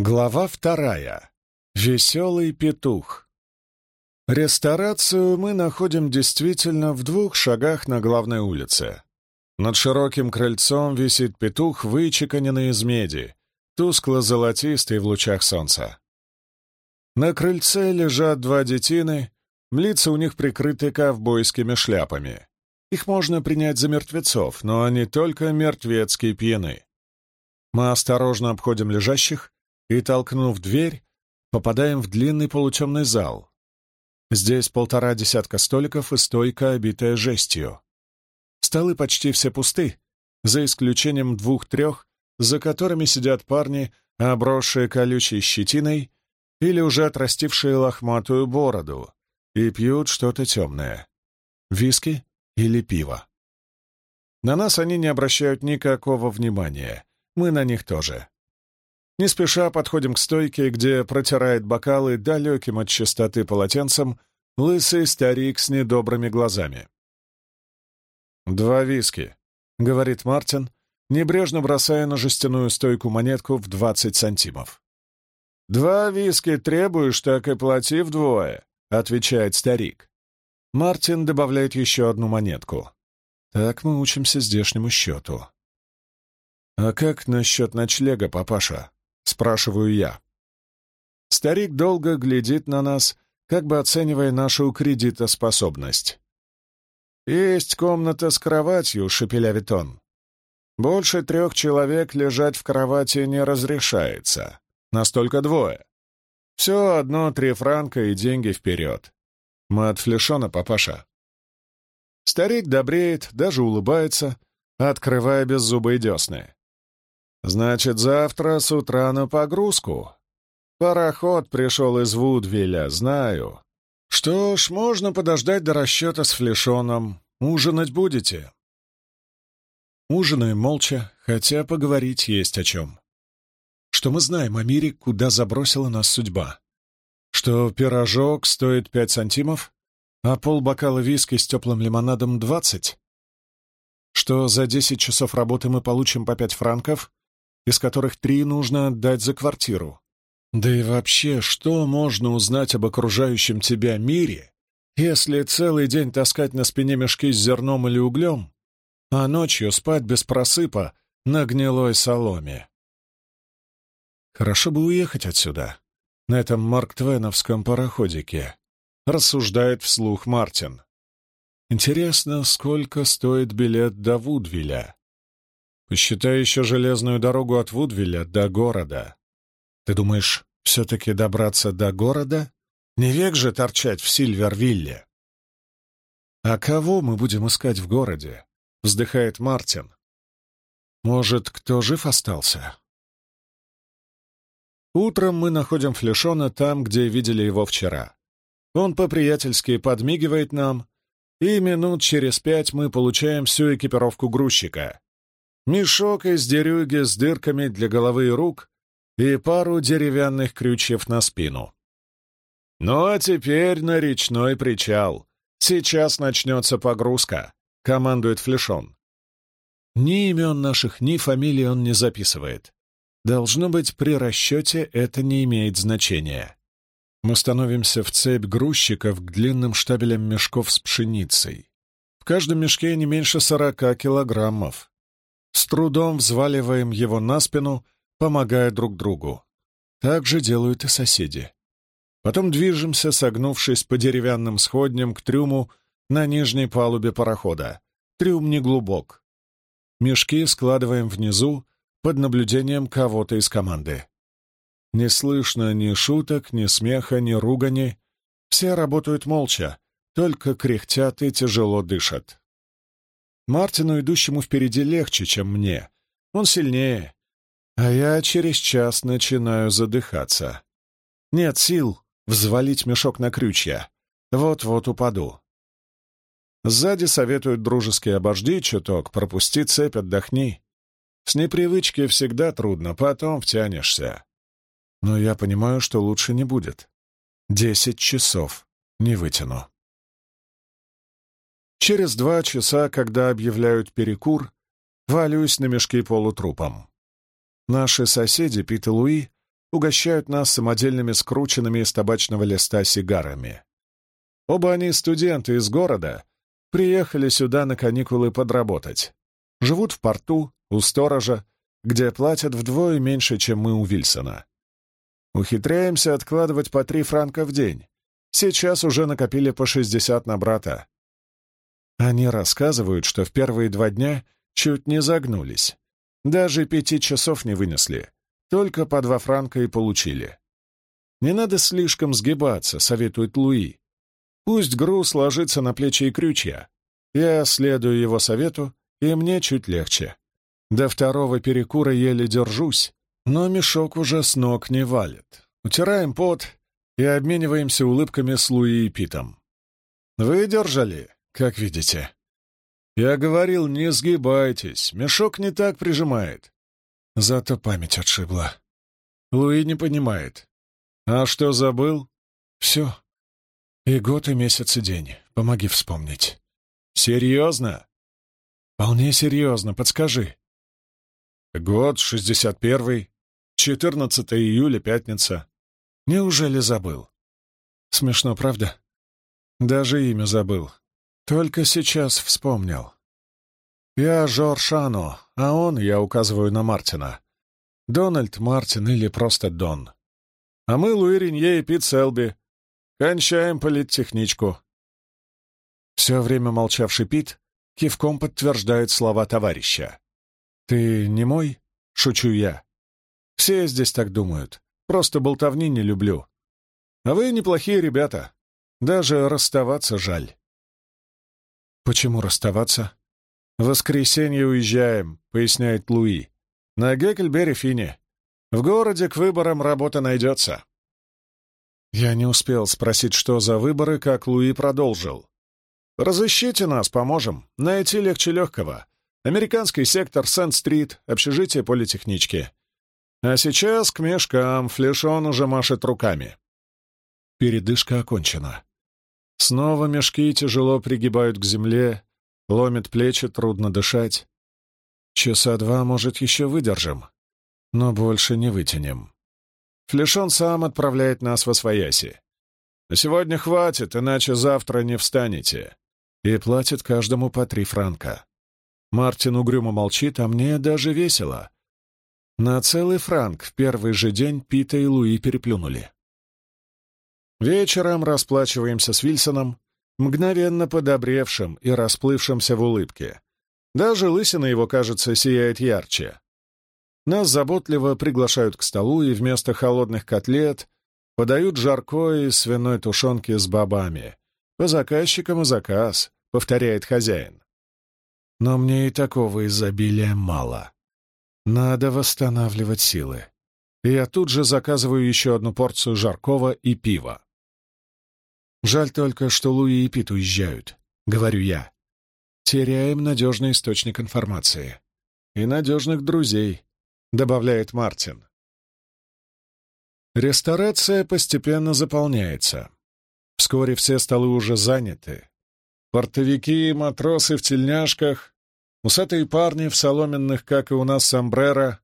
Глава вторая. Веселый петух. Ресторацию мы находим действительно в двух шагах на главной улице. Над широким крыльцом висит петух, вычеканенный из меди, тускло-золотистый в лучах солнца. На крыльце лежат два детины, лица у них прикрыты ковбойскими шляпами. Их можно принять за мертвецов, но они только мертвецкие пьяны. Мы осторожно обходим лежащих, и, толкнув дверь, попадаем в длинный полутемный зал. Здесь полтора десятка столиков и стойка, обитая жестью. Столы почти все пусты, за исключением двух-трех, за которыми сидят парни, обросшие колючей щетиной или уже отрастившие лохматую бороду, и пьют что-то темное. Виски или пиво. На нас они не обращают никакого внимания, мы на них тоже. Не спеша подходим к стойке, где протирает бокалы далеким от чистоты полотенцем лысый старик с недобрыми глазами. «Два виски», — говорит Мартин, небрежно бросая на жестяную стойку монетку в двадцать сантимов. «Два виски требуешь, так и плати вдвое», — отвечает старик. Мартин добавляет еще одну монетку. Так мы учимся здешнему счету. «А как насчет ночлега, папаша?» Спрашиваю я. Старик долго глядит на нас, как бы оценивая нашу кредитоспособность. «Есть комната с кроватью», — шепелявит он. «Больше трех человек лежать в кровати не разрешается. Настолько двое. Все одно три франка и деньги вперед. Мы от флешона, папаша». Старик добреет, даже улыбается, открывая беззубые десны. Значит, завтра с утра на погрузку. Пароход пришел из Вудвилля, знаю. Что ж, можно подождать до расчета с флешоном. Ужинать будете? Ужинаем молча, хотя поговорить есть о чем. Что мы знаем о мире, куда забросила нас судьба? Что пирожок стоит пять сантимов, а полбокала виски с теплым лимонадом — двадцать? Что за десять часов работы мы получим по пять франков, из которых три нужно отдать за квартиру. Да и вообще, что можно узнать об окружающем тебя мире, если целый день таскать на спине мешки с зерном или углем, а ночью спать без просыпа на гнилой соломе? Хорошо бы уехать отсюда, на этом марктвеновском пароходике, рассуждает вслух Мартин. Интересно, сколько стоит билет до Вудвилля? Посчитай еще железную дорогу от Вудвилля до города. Ты думаешь, все-таки добраться до города? Не век же торчать в Сильвервилле. А кого мы будем искать в городе? Вздыхает Мартин. Может, кто жив остался? Утром мы находим Флешона там, где видели его вчера. Он по-приятельски подмигивает нам, и минут через пять мы получаем всю экипировку грузчика. Мешок из дерюги с дырками для головы и рук и пару деревянных крючев на спину. «Ну а теперь на речной причал. Сейчас начнется погрузка», — командует Флешон. Ни имен наших, ни фамилий он не записывает. Должно быть, при расчете это не имеет значения. Мы становимся в цепь грузчиков к длинным штабелям мешков с пшеницей. В каждом мешке не меньше сорока килограммов. С трудом взваливаем его на спину, помогая друг другу. Так же делают и соседи. Потом движемся, согнувшись по деревянным сходням к трюму на нижней палубе парохода. Трюм не глубок. Мешки складываем внизу под наблюдением кого-то из команды. Не слышно ни шуток, ни смеха, ни ругани. Все работают молча, только кряхтят и тяжело дышат. Мартину, идущему впереди, легче, чем мне. Он сильнее. А я через час начинаю задыхаться. Нет сил взвалить мешок на крючья. Вот-вот упаду. Сзади советуют дружески обожди чуток, пропусти цепь, отдохни. С непривычки всегда трудно, потом втянешься. Но я понимаю, что лучше не будет. Десять часов не вытяну. Через два часа, когда объявляют перекур, валюсь на мешки полутрупом. Наши соседи, Пит и Луи, угощают нас самодельными скрученными из табачного листа сигарами. Оба они студенты из города, приехали сюда на каникулы подработать. Живут в порту, у сторожа, где платят вдвое меньше, чем мы у Вильсона. Ухитряемся откладывать по три франка в день. Сейчас уже накопили по шестьдесят на брата. Они рассказывают, что в первые два дня чуть не загнулись. Даже пяти часов не вынесли. Только по два франка и получили. Не надо слишком сгибаться, советует Луи. Пусть груз ложится на плечи и крючья. Я следую его совету, и мне чуть легче. До второго перекура еле держусь, но мешок уже с ног не валит. Утираем пот и обмениваемся улыбками с Луи и Питом. Выдержали, как видите. Я говорил, не сгибайтесь, мешок не так прижимает. Зато память отшибла. Луи не понимает. А что забыл? Все. И год, и месяц, и день. Помоги вспомнить. Серьезно? Вполне серьезно, подскажи. Год, шестьдесят первый, 14 июля, пятница. Неужели забыл? Смешно, правда? Даже имя забыл. Только сейчас вспомнил. Я Жоршано, а он, я указываю на Мартина. Дональд Мартин или просто Дон. А мы Луи Ренье и Пит Селби. Кончаем политтехничку. Все время молчавший Пит кивком подтверждает слова товарища. «Ты не мой?» — шучу я. «Все здесь так думают. Просто болтовни не люблю. А вы неплохие ребята. Даже расставаться жаль». «Почему расставаться?» «В воскресенье уезжаем», — поясняет Луи. «На Геккельберри-Фине. В городе к выборам работа найдется». Я не успел спросить, что за выборы, как Луи продолжил. «Разыщите нас, поможем. Найти легче легкого. Американский сектор Сент-стрит, общежитие политехнички. А сейчас к мешкам, Флешон уже машет руками». Передышка окончена. Снова мешки тяжело пригибают к земле, Ломит плечи, трудно дышать. Часа два, может, еще выдержим, но больше не вытянем. Флешон сам отправляет нас во свояси. На сегодня хватит, иначе завтра не встанете. И платит каждому по три франка. Мартин угрюмо молчит, а мне даже весело. На целый франк в первый же день Пита и Луи переплюнули. Вечером расплачиваемся с Вильсоном, мгновенно подобревшим и расплывшимся в улыбке. Даже лысина его, кажется, сияет ярче. Нас заботливо приглашают к столу и вместо холодных котлет подают жаркое из свиной тушенки с бобами. По заказчикам и заказ, повторяет хозяин. Но мне и такого изобилия мало. Надо восстанавливать силы. Я тут же заказываю еще одну порцию жаркого и пива. Жаль только, что Луи и Пит уезжают, — говорю я. Теряем надежный источник информации. И надежных друзей, — добавляет Мартин. Ресторация постепенно заполняется. Вскоре все столы уже заняты. Портовики матросы в тельняшках, усатые парни в соломенных, как и у нас, сомбреро,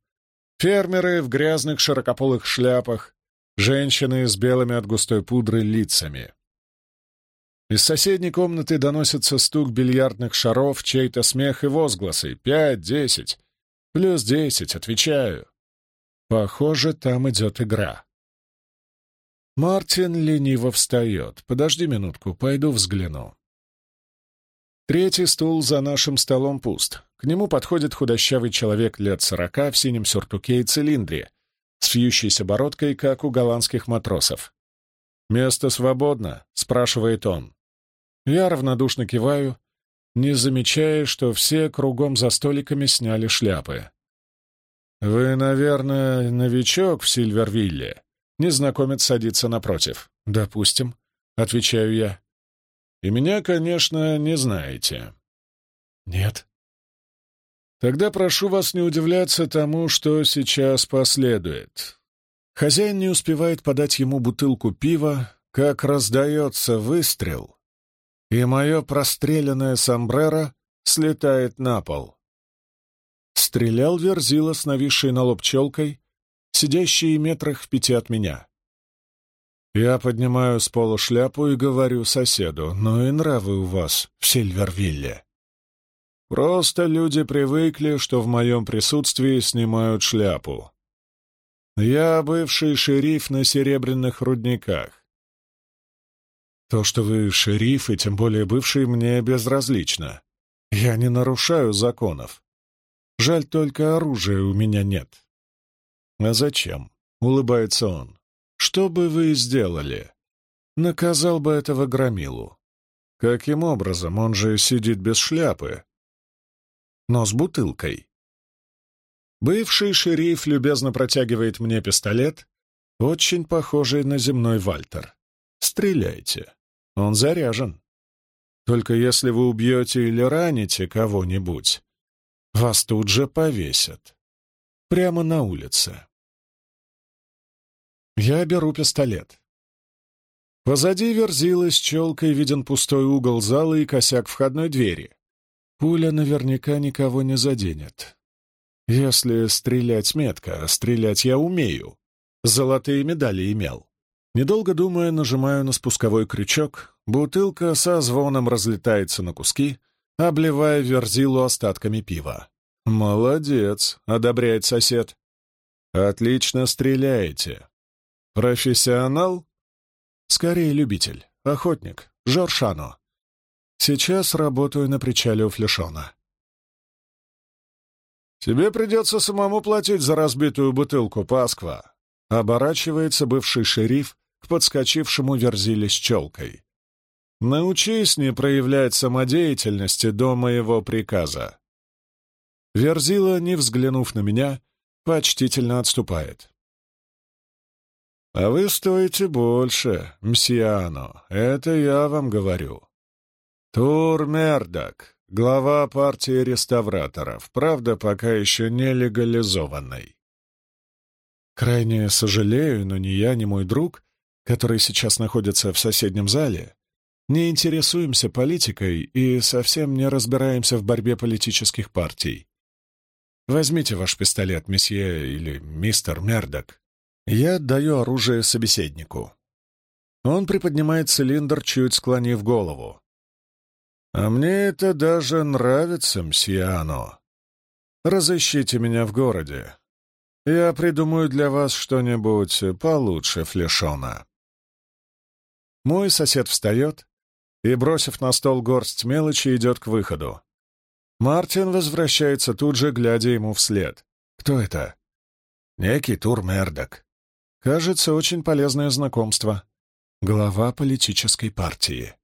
фермеры в грязных широкополых шляпах, женщины с белыми от густой пудры лицами. Из соседней комнаты доносится стук бильярдных шаров, чей-то смех и возгласы. «Пять, десять. Плюс десять, отвечаю». Похоже, там идет игра. Мартин лениво встает. «Подожди минутку, пойду взгляну». Третий стул за нашим столом пуст. К нему подходит худощавый человек лет сорока в синем сюртуке и цилиндре, с бородкой, как у голландских матросов. «Место свободно?» — спрашивает он. Я равнодушно киваю, не замечая, что все кругом за столиками сняли шляпы. «Вы, наверное, новичок в Сильвервилле?» Незнакомец садится напротив. «Допустим», — отвечаю я. «И меня, конечно, не знаете». «Нет». «Тогда прошу вас не удивляться тому, что сейчас последует. Хозяин не успевает подать ему бутылку пива, как раздается выстрел, и мое простреленное сомбреро слетает на пол. Стрелял Верзила с нависшей на лоб челкой, сидящие метрах в пяти от меня. Я поднимаю с пола шляпу и говорю соседу, ну и нравы у вас в Сильвервилле. Просто люди привыкли, что в моем присутствии снимают шляпу. Я бывший шериф на серебряных рудниках. То, что вы шериф, и тем более бывший, мне безразлично. Я не нарушаю законов. Жаль, только оружия у меня нет. А зачем? — улыбается он. Что бы вы сделали? Наказал бы этого громилу. Каким образом? Он же сидит без шляпы. Но с бутылкой. Бывший шериф любезно протягивает мне пистолет, очень похожий на земной Вальтер. Стреляйте. Он заряжен. Только если вы убьете или раните кого-нибудь, вас тут же повесят. Прямо на улице. Я беру пистолет. Позади верзилы с челкой виден пустой угол зала и косяк входной двери. Пуля наверняка никого не заденет. Если стрелять метко, стрелять я умею. Золотые медали имел. Недолго думая, нажимаю на спусковой крючок, бутылка со звоном разлетается на куски, обливая верзилу остатками пива. «Молодец», — одобряет сосед. «Отлично стреляете. Профессионал? Скорее любитель, охотник, Жоршано. Сейчас работаю на причале у Флешона. «Тебе придется самому платить за разбитую бутылку, Пасква», — оборачивается бывший шериф к подскочившему верзиле с челкой. «Научись не проявлять самодеятельности до моего приказа». Верзила, не взглянув на меня, почтительно отступает. «А вы стоите больше, мсьяно, это я вам говорю. Тур Мердак, глава партии реставраторов, правда, пока еще не легализованной. Крайне сожалею, но ни я, ни мой друг, который сейчас находится в соседнем зале, не интересуемся политикой и совсем не разбираемся в борьбе политических партий. Возьмите ваш пистолет, месье или мистер Мердок. Я отдаю оружие собеседнику. Он приподнимает цилиндр, чуть склонив голову. «А мне это даже нравится, мсьяно. Разыщите меня в городе. Я придумаю для вас что-нибудь получше флешона». Мой сосед встает и, бросив на стол горсть мелочи, идет к выходу. Мартин возвращается тут же, глядя ему вслед. «Кто это?» «Некий Тур Мердок. Кажется, очень полезное знакомство. Глава политической партии.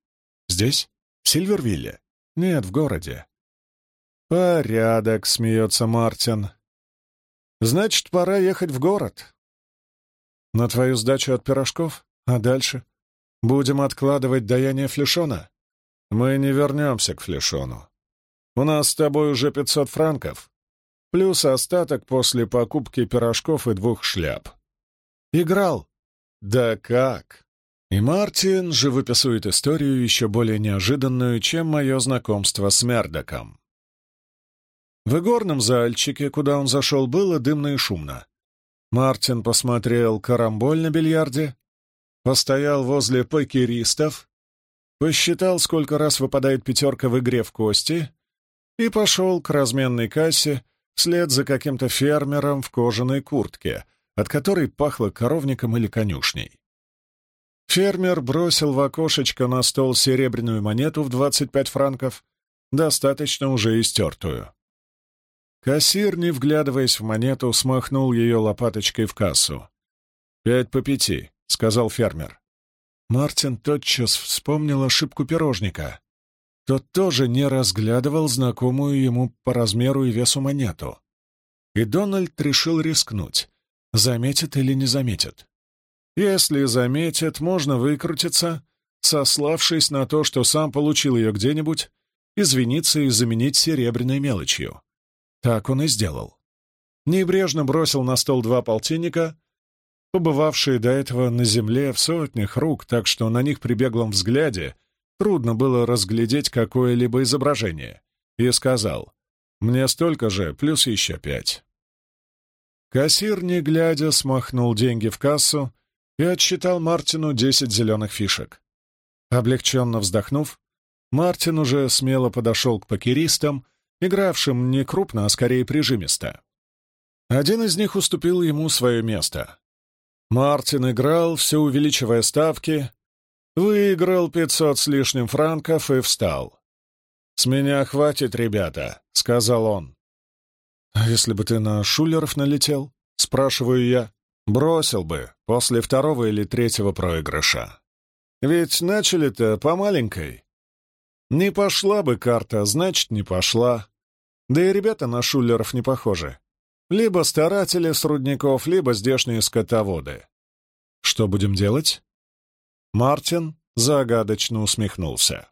Здесь? Сильвервилле? Нет, в городе. Порядок, смеется Мартин. Значит, пора ехать в город. На твою сдачу от пирожков? А дальше? Будем откладывать даяние Флешона? Мы не вернемся к Флешону. У нас с тобой уже пятьсот франков, плюс остаток после покупки пирожков и двух шляп. Играл. Да как? И Мартин живописует историю еще более неожиданную, чем мое знакомство с Мердоком. В игорном зальчике, куда он зашел, было дымно и шумно. Мартин посмотрел карамболь на бильярде, постоял возле покеристов, посчитал, сколько раз выпадает пятерка в игре в кости, и пошел к разменной кассе вслед за каким-то фермером в кожаной куртке — от которой пахло коровником или конюшней. Фермер бросил в окошечко на стол серебряную монету в 25 франков, достаточно уже истертую. Кассир, не вглядываясь в монету, смахнул ее лопаточкой в кассу. «Пять по пяти», — сказал фермер. Мартин тотчас вспомнил ошибку пирожника. Тот тоже не разглядывал знакомую ему по размеру и весу монету. И Дональд решил рискнуть заметит или не заметит. Если заметит, можно выкрутиться, сославшись на то, что сам получил ее где-нибудь, извиниться и заменить серебряной мелочью. Так он и сделал. Небрежно бросил на стол два полтинника, побывавшие до этого на земле в сотнях рук, так что на них при беглом взгляде трудно было разглядеть какое-либо изображение, и сказал «Мне столько же, плюс еще пять». Кассир, не глядя, смахнул деньги в кассу и отсчитал Мартину десять зеленых фишек. Облегченно вздохнув, Мартин уже смело подошел к покеристам, игравшим не крупно, а скорее прижимисто. Один из них уступил ему свое место. Мартин играл, все увеличивая ставки, выиграл пятьсот с лишним франков и встал. «С меня хватит, ребята», — сказал он. «А если бы ты на шулеров налетел?» — спрашиваю я. «Бросил бы после второго или третьего проигрыша. Ведь начали-то по маленькой. Не пошла бы карта, значит, не пошла. Да и ребята на шулеров не похожи. Либо старатели с рудников, либо здешние скотоводы. Что будем делать?» Мартин загадочно усмехнулся.